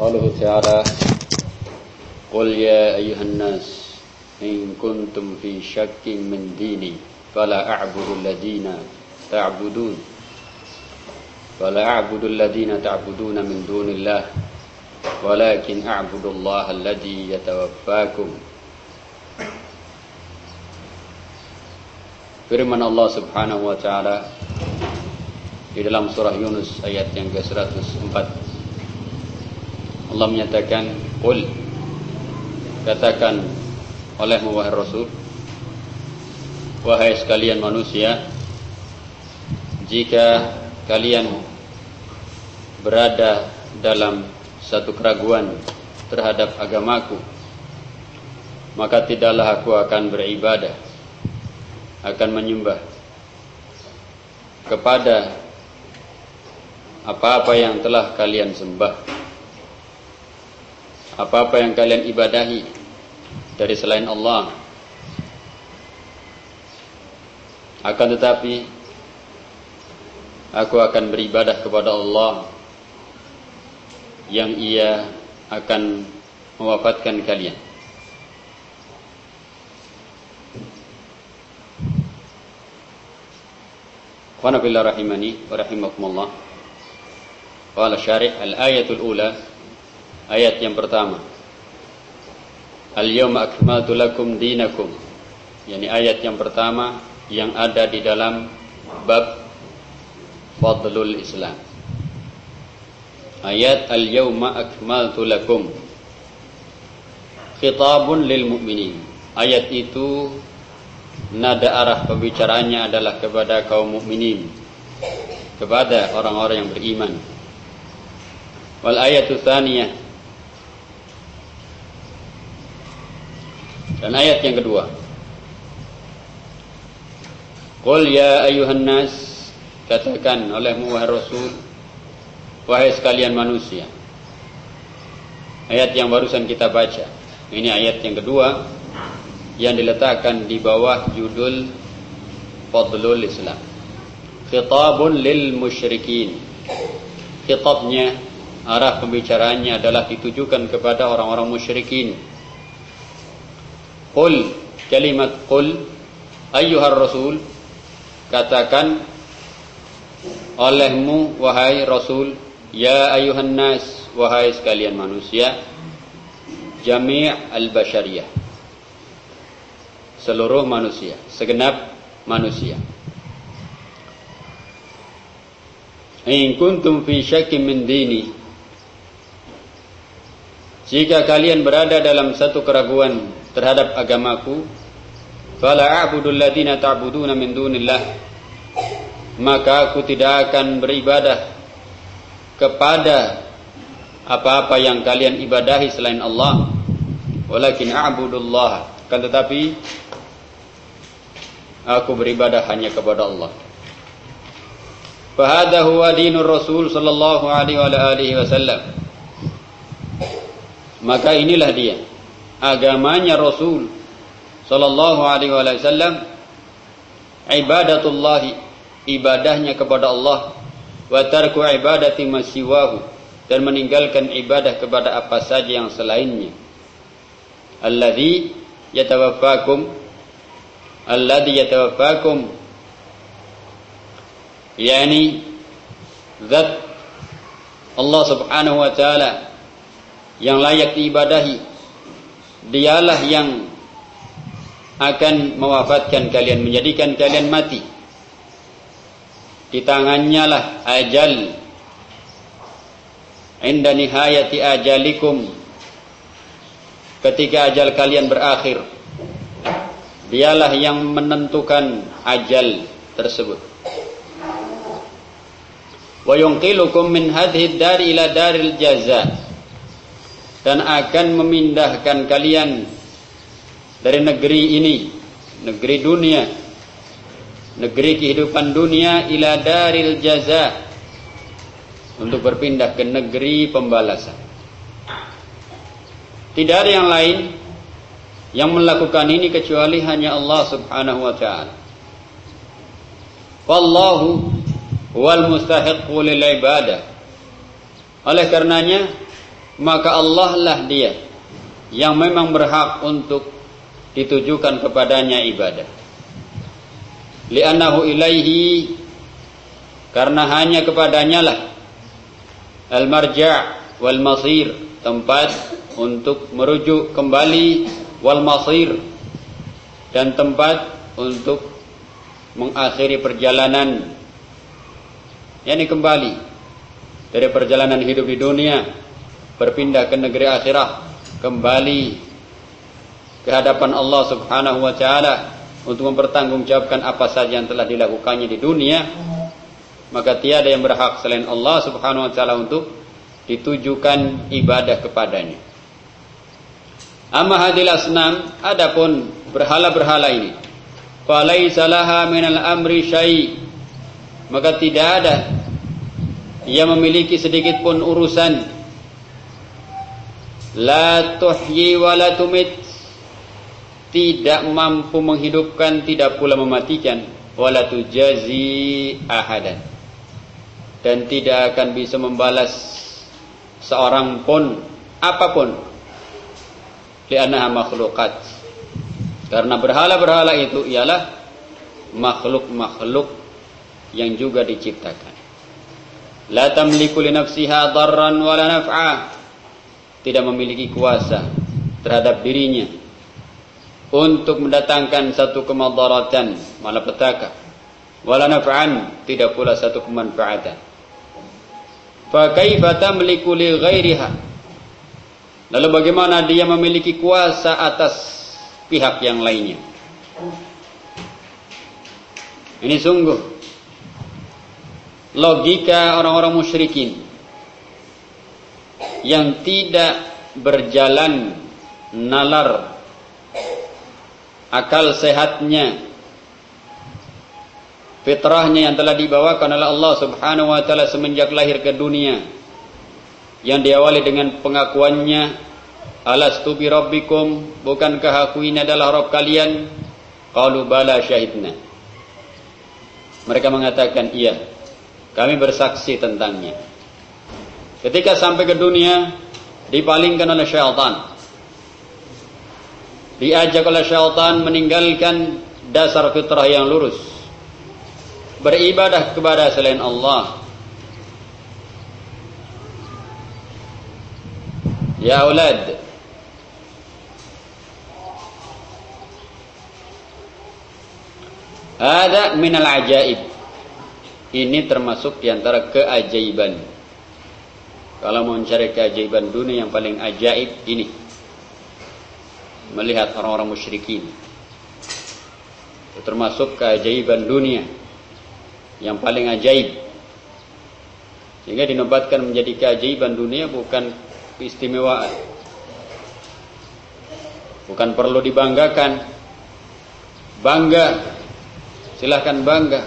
قوله تعالى قل يا أيها الناس إن كنتم في شك من ديني فلا أعبد الذين تعبدون فلا أعبد الذين تعبدون من دون الله ولكن أعبد الله الذي يتوفاكم. Firman Allah Subhanahu wa taala di dalam surah Yunus ayat yang ke-104 Allah menyatakan qul katakan oleh wahai Rasul wahai sekalian manusia jika kalian berada dalam satu keraguan terhadap agamaku maka tidaklah aku akan beribadah akan menyembah kepada apa-apa yang telah kalian sembah apa-apa yang kalian ibadahi dari selain Allah. Akan tetapi aku akan beribadah kepada Allah yang ia akan mewafatkan kalian. Qana billah rahimani wa rahimakumullah. Qala syarih al-ayatul ula ayat yang pertama. Al-yawma akmaltu lakum dinakum. Yani ayat yang pertama yang ada di dalam bab fadlul Islam. Ayat al-yawma akmaltu lakum. Khitabun lil mu'minin. Ayat itu nada arah pembicaraannya adalah kepada kaum mukminin kepada orang-orang yang beriman wal ayatu tsaniyah dan ayat yang kedua Qul ya ayuhan nas katakan olehmu wahai rasul wahai sekalian manusia ayat yang barusan kita baca ini ayat yang kedua yang diletakkan di bawah judul Fadlul Islam. Khitabun lil musyrikin. Khitabnya, arah pembicaraannya adalah ditujukan kepada orang-orang musyrikin. Qul, kalimat qul, ayyuhar rasul, katakan olehmu wahai rasul, ya ayyuhan nas, wahai sekalian manusia, jami' al-bashariyah seluruh manusia, segenap manusia. In kuntum fi syakkin min dini Jika kalian berada dalam satu keraguan terhadap agamaku, fala a'budu alladziina ta'buduna min dunillah. Maka aku tidak akan beribadah kepada apa-apa yang kalian ibadahi selain Allah. Walakin a'budullah. Kan tetapi aku beribadah hanya kepada Allah. Fahada huwa dinur Rasul sallallahu alaihi wa alihi wasallam. Maka inilah dia agamanya Rasul sallallahu alaihi wasallam ibadatullah ibadahnya kepada Allah wa tarku ibadati masiwahu dan meninggalkan ibadah kepada apa saja yang selainnya. Alladzi yatawaffakum alladhi yatawaffakum yani zat Allah subhanahu wa ta'ala yang layak diibadahi dialah yang akan mewafatkan kalian menjadikan kalian mati di tangannya lah ajal inda nihayati ajalikum ketika ajal kalian berakhir Dialah yang menentukan ajal tersebut. Wa yunqilukum min hadhihi dari ila daril jaza. Dan akan memindahkan kalian dari negeri ini, negeri dunia, negeri kehidupan dunia ila daril jaza untuk berpindah ke negeri pembalasan. Tidak ada yang lain yang melakukan ini kecuali hanya Allah Subhanahu wa taala. Wallahu wal mustahiqqu lil ibadah. Oleh karenanya maka Allah lah dia yang memang berhak untuk ditujukan kepadanya ibadah. Li'annahu ilaihi karena hanya kepadanya lah al-marja' wal masir tempat untuk merujuk kembali wal masir dan tempat untuk mengakhiri perjalanan yakni kembali dari perjalanan hidup di dunia berpindah ke negeri akhirat kembali ke hadapan Allah Subhanahu wa taala untuk mempertanggungjawabkan apa saja yang telah dilakukannya di dunia maka tiada yang berhak selain Allah Subhanahu wa taala untuk ditujukan ibadah kepadanya. Amma hadil asnam adapun berhala-berhala ini falaisa laha minal amri syai maka tidak ada yang memiliki sedikit pun urusan la tuhyi wa la tumit. Tidak mampu menghidupkan tidak pula mematikan. Wala tujazi ahadan. Dan tidak akan bisa membalas seorang pun apa pun. Li'annaha makhluqat. Karena berhala-berhala itu ialah makhluk-makhluk yang juga diciptakan. La tamliku li nafsiha darran wala naf'a. Tidak memiliki kuasa terhadap dirinya untuk mendatangkan satu kemadaratan, malapetaka. Wala naf'an, tidak pula satu kemanfaatan. Fa kaifa tamliku li ghairiha? Lalu bagaimana dia memiliki kuasa atas pihak yang lainnya. Ini sungguh logika orang-orang musyrikin yang tidak berjalan nalar akal sehatnya fitrahnya yang telah dibawakan oleh Allah Subhanahu wa taala semenjak lahir ke dunia yang diawali dengan pengakuannya Alastu bi rabbikum? Bukankah aku ini adalah Rabb kalian? Qalu bala syahidna. Mereka mengatakan iya kami bersaksi tentangnya ketika sampai ke dunia dipalingkan oleh syaitan diajak oleh syaitan meninggalkan dasar fitrah yang lurus beribadah kepada selain Allah ya aulad Ada minal ajaib. Ini termasuk di antara keajaiban. Kalau mau mencari keajaiban dunia yang paling ajaib ini. Melihat orang-orang musyrikin. Termasuk keajaiban dunia. Yang paling ajaib. Sehingga dinobatkan menjadi keajaiban dunia bukan keistimewaan. Bukan perlu dibanggakan. Bangga silahkan bangga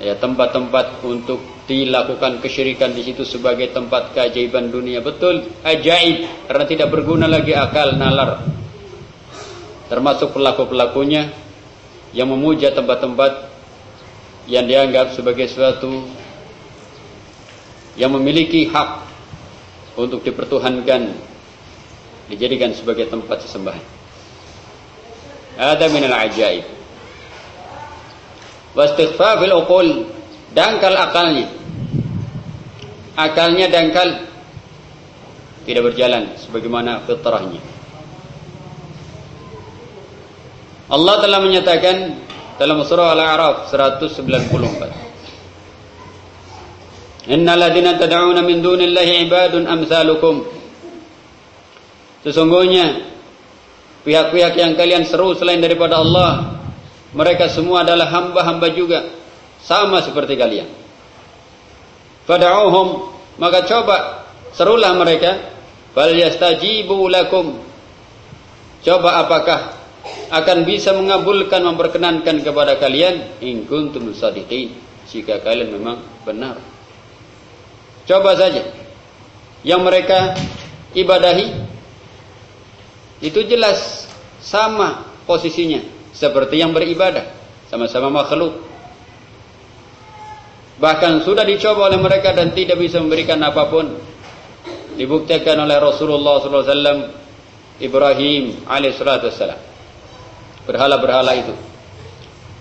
ya tempat-tempat untuk dilakukan kesyirikan di situ sebagai tempat keajaiban dunia betul ajaib karena tidak berguna lagi akal nalar termasuk pelaku-pelakunya yang memuja tempat-tempat yang dianggap sebagai suatu yang memiliki hak untuk dipertuhankan dijadikan sebagai tempat sesembahan Ada minal ajaib. Wastighfafil uqul. Dangkal akalnya. Akalnya dangkal. Tidak berjalan sebagaimana fitrahnya. Allah telah menyatakan dalam surah Al-A'raf 194. Innal ladina tad'una min dunillahi ibadun amsalukum. Sesungguhnya Pihak-pihak yang kalian seru selain daripada Allah, mereka semua adalah hamba-hamba juga, sama seperti kalian. Fad'uhum, maka coba serulah mereka, fal yastajibu lakum. Coba apakah akan bisa mengabulkan memperkenankan kepada kalian in kuntum sadiqin jika kalian memang benar. Coba saja yang mereka ibadahi itu jelas sama posisinya seperti yang beribadah sama-sama makhluk bahkan sudah dicoba oleh mereka dan tidak bisa memberikan apa pun. Dibuktikan oleh Rasulullah SAW Ibrahim alaihissalam. Berhala-berhala itu.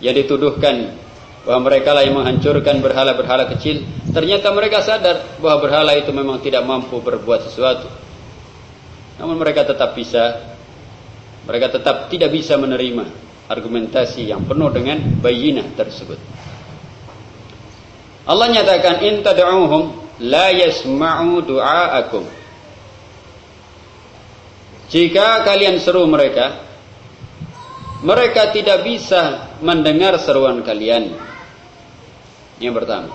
Yang dituduhkan bahwa mereka lah yang menghancurkan berhala-berhala kecil. Ternyata mereka sadar bahwa berhala itu memang tidak mampu berbuat sesuatu. Namun mereka tetap bisa. Mereka tetap tidak bisa menerima argumentasi yang penuh dengan bayinah tersebut Allah nyatakan in tad'uhum la yasma'u du'aakum jika kalian seru mereka mereka tidak bisa mendengar seruan kalian yang pertama,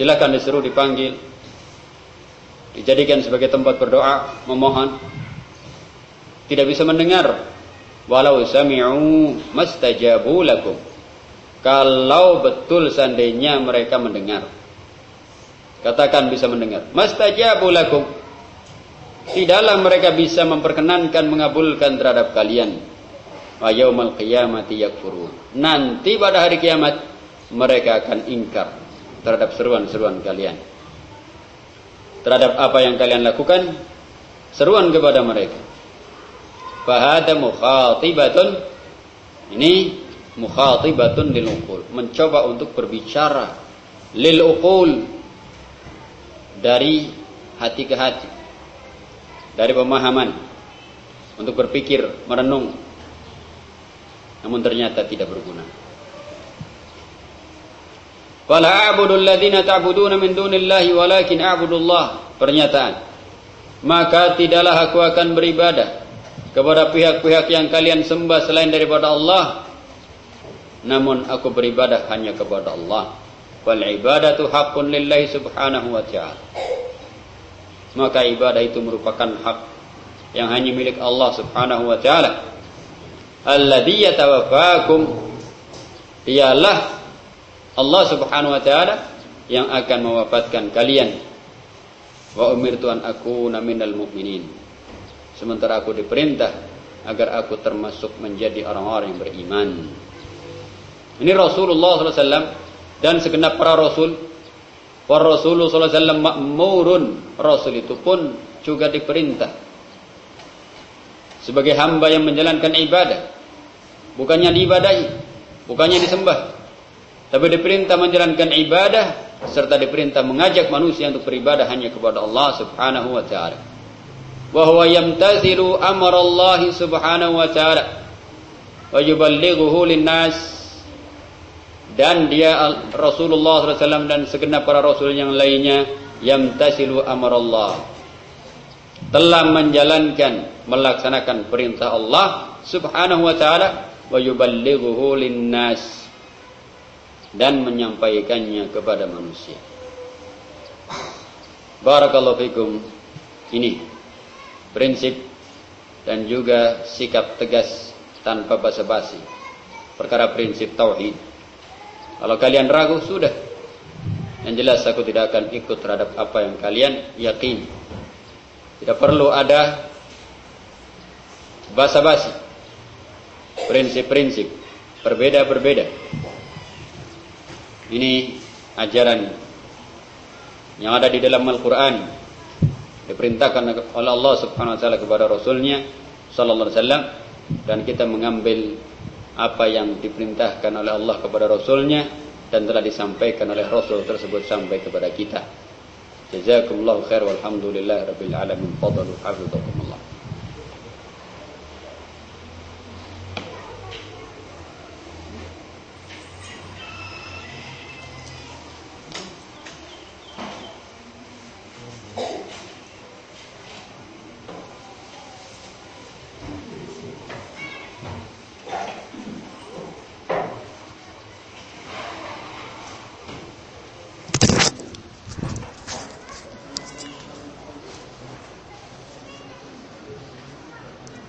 silakan disuruh dipanggil, dijadikan sebagai tempat berdoa, memohon. Tidak bisa mendengar, walau sami'u mastajabu lakum. Kalau betul seandainya mereka mendengar. Katakan bisa mendengar. Mastajabu lakum. Tidaklah mereka bisa memperkenankan mengabulkan terhadap kalian. Wa yaumal qiyamati. Nanti pada hari kiamat mereka akan ingkar terhadap seruan-seruan kalian. Terhadap apa yang kalian lakukan, seruan kepada mereka. Fahada mukhatibatun ini mukhatibatun lil uqul, mencoba untuk berbicara lil uqul dari hati ke hati. Dari pemahaman untuk berpikir, merenung. Namun ternyata tidak berguna. Fala a'budu alladhina ta'buduna min dunillahi walakin a'budu Allah. Pernyataan. Maka tidaklah aku akan beribadah kepada pihak-pihak yang kalian sembah selain daripada Allah. Namun aku beribadah hanya kepada Allah. Wal ibadatu haqqun lillahi subhanahu wa ta'ala. Maka ibadah itu merupakan hak yang hanya milik Allah subhanahu wa ta'ala. Alladhi yatawaffakum. Dialah Allah Subhanahu wa taala yang akan mewafatkan kalian. Wa umirtu an akuna minal mu'minin. Sementara aku diperintah agar aku termasuk menjadi orang-orang yang beriman. Ini Rasulullah SAW dan segenap para Rasul. Para Rasulullah SAW makmurun. Rasul itu pun juga diperintah. Sebagai hamba yang menjalankan ibadah. Bukannya diibadahi. Bukannya disembah. Tapi diperintah menjalankan ibadah serta diperintah mengajak manusia untuk beribadah hanya kepada Allah Subhanahu wa taala. Wa huwa yamtathilu amra Allah Subhanahu wa taala wa yuballighuhu dan dia Rasulullah SAW dan segenap para rasul yang lainnya yamtasilu amar Allah telah menjalankan melaksanakan perintah Allah Subhanahu wa taala wa yuballighuhu linnas dan menyampaikannya kepada manusia. Barakallahu fikum. Ini prinsip dan juga sikap tegas tanpa basa-basi. Perkara prinsip tauhid. Kalau kalian ragu sudah. Yang jelas aku tidak akan ikut terhadap apa yang kalian yakin. Tidak perlu ada basa-basi. Prinsip-prinsip berbeda-berbeda. Ini ajaran yang ada di dalam Al-Quran diperintahkan oleh Allah Subhanahu Wa Taala kepada Rasulnya Sallallahu Alaihi Wasallam dan kita mengambil apa yang diperintahkan oleh Allah kepada Rasulnya dan telah disampaikan oleh Rasul tersebut sampai kepada kita. Khair walhamdulillah rabbil alamin. Fadlu hafizakumullah.